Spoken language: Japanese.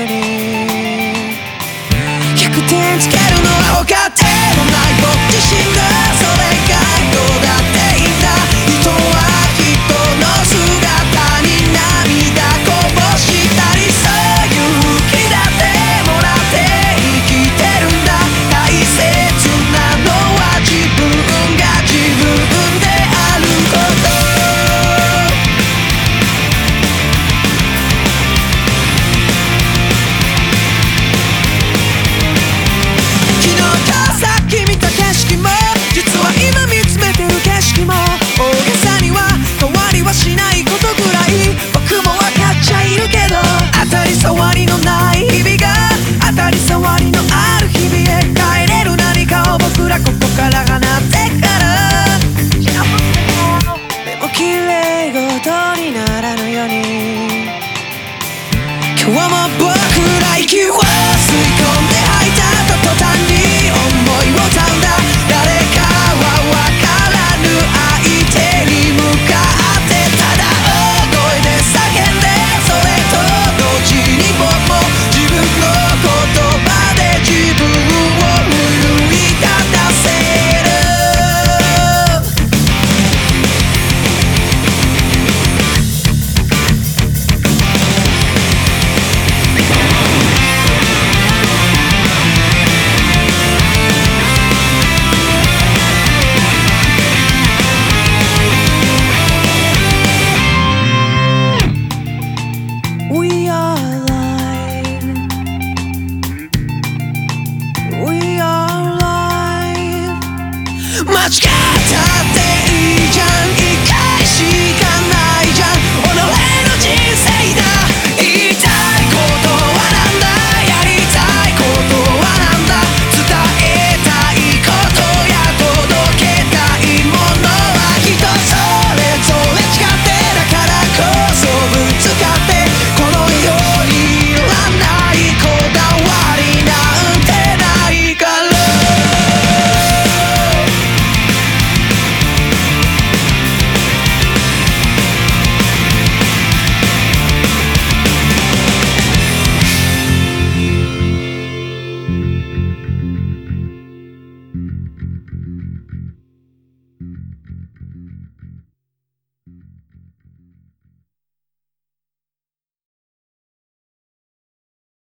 中に。100点つけるのは他てもない僕自身だ